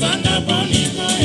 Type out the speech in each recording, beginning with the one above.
samba Bonita.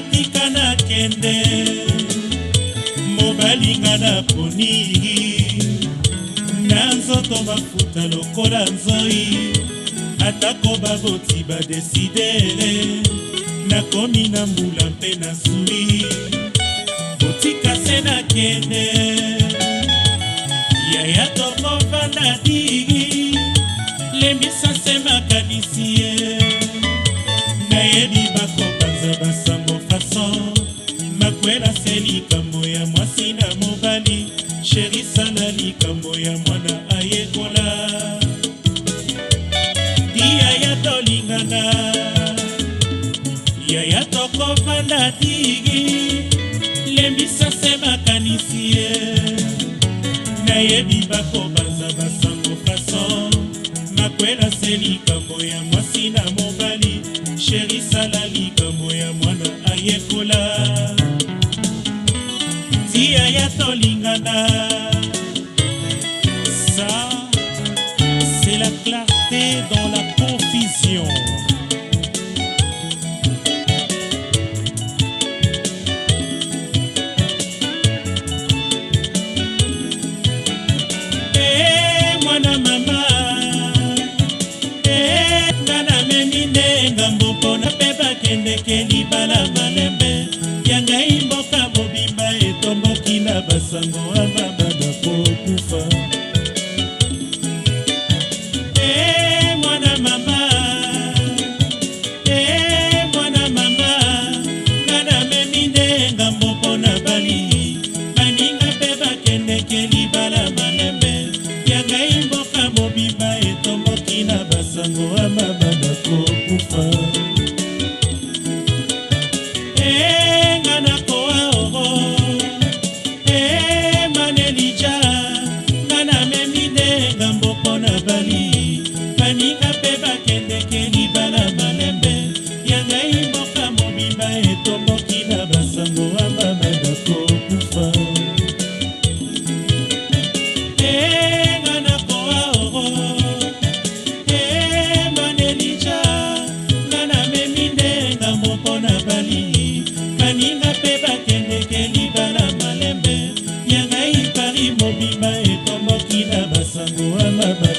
natika nakende mobalinga na poni na nzoto bafuta lokola nzoi atako baboti badesidere nakomi na mbula mpe na sui kotika se nakende yaya tokovanda dii lembisa se makanisi ye nayebi bakoba banda tigi lembisa se makanisi ye nayebi bakobanza basango fason makwela se likambo ya mwasi na mobali sherisala likambo ya mwana ayekola tia ya tolingana ekeli balaba Baba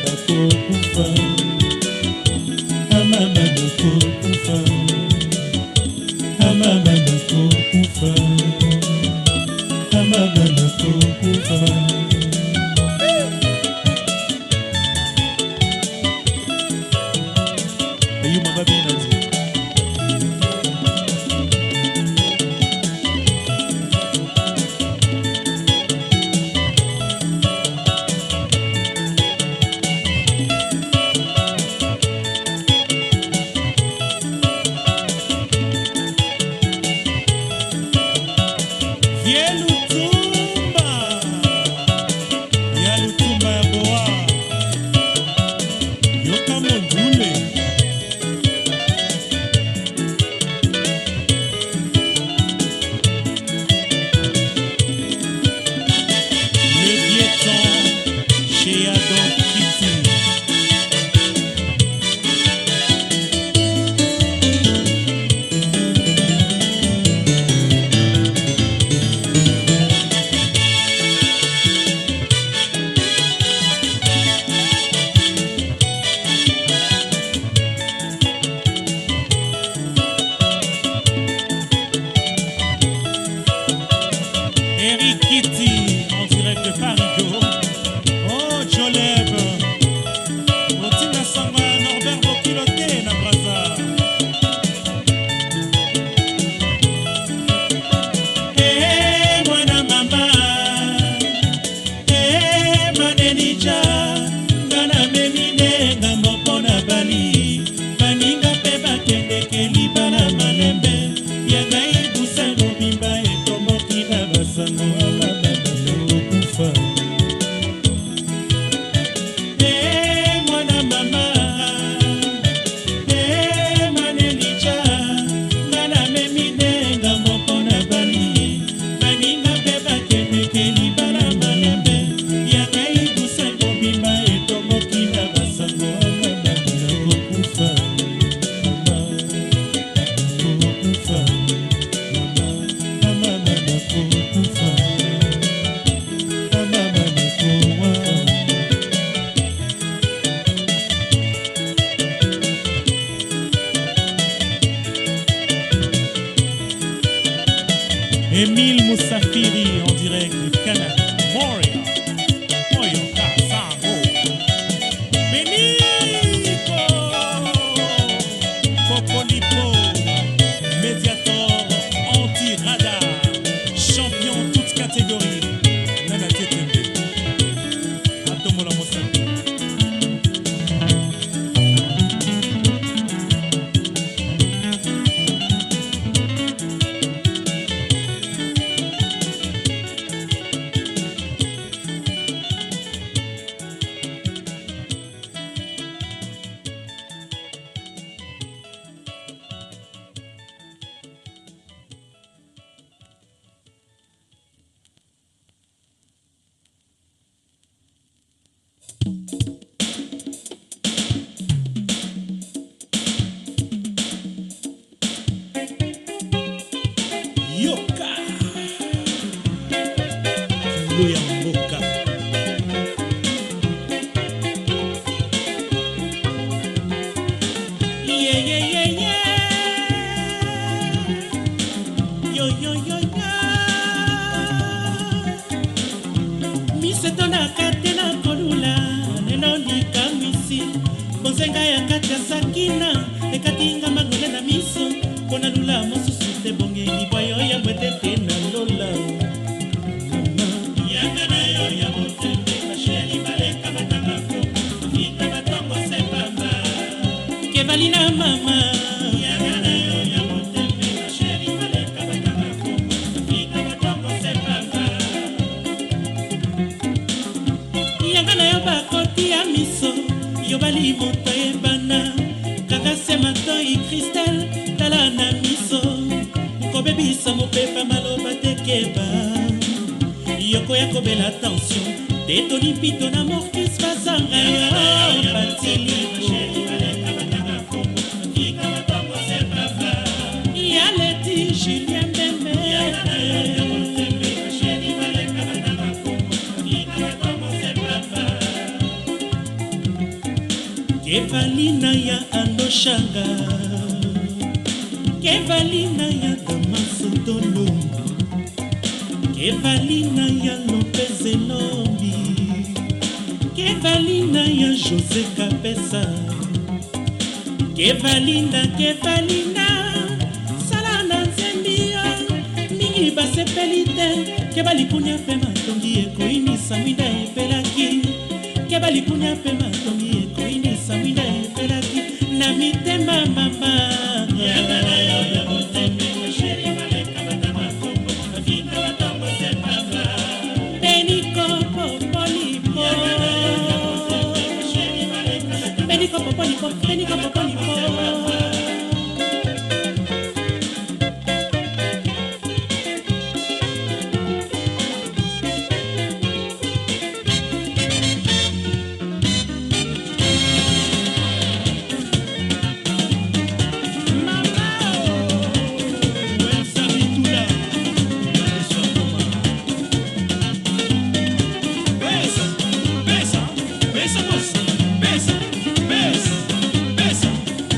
kevalina ya andoshanga kevalina ya damasotolo kevalina ya lopezelombi kevalina ya jose kapesa kevalina kevalina sala na nzembi yo mingi basepeli te kebalikunia mpe matongi ekoyinisa mwinda epelaki kebalikunia mpe matongi samina epelaki na mitema mama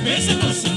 Vê você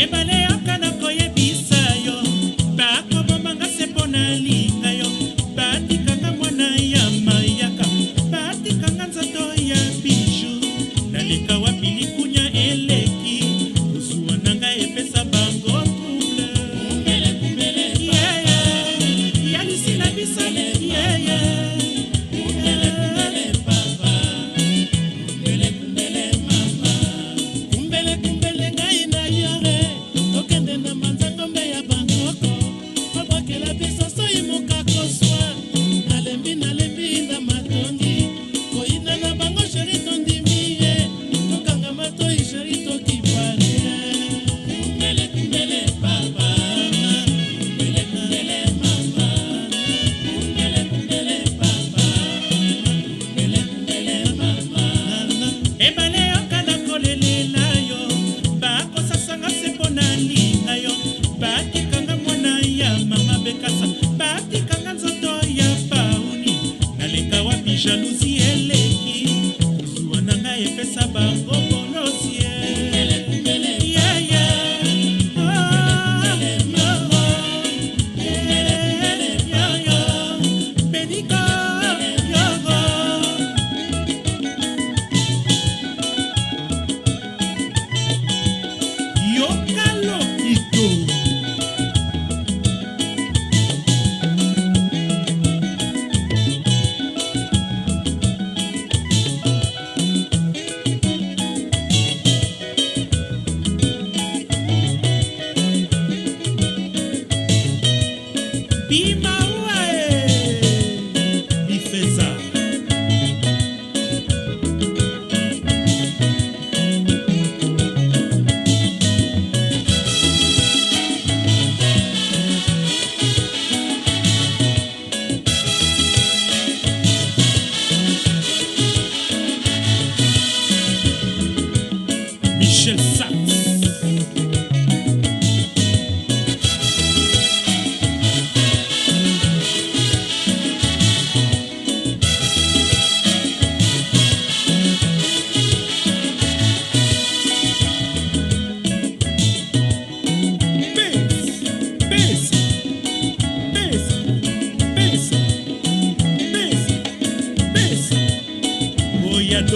Emmanuel.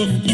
of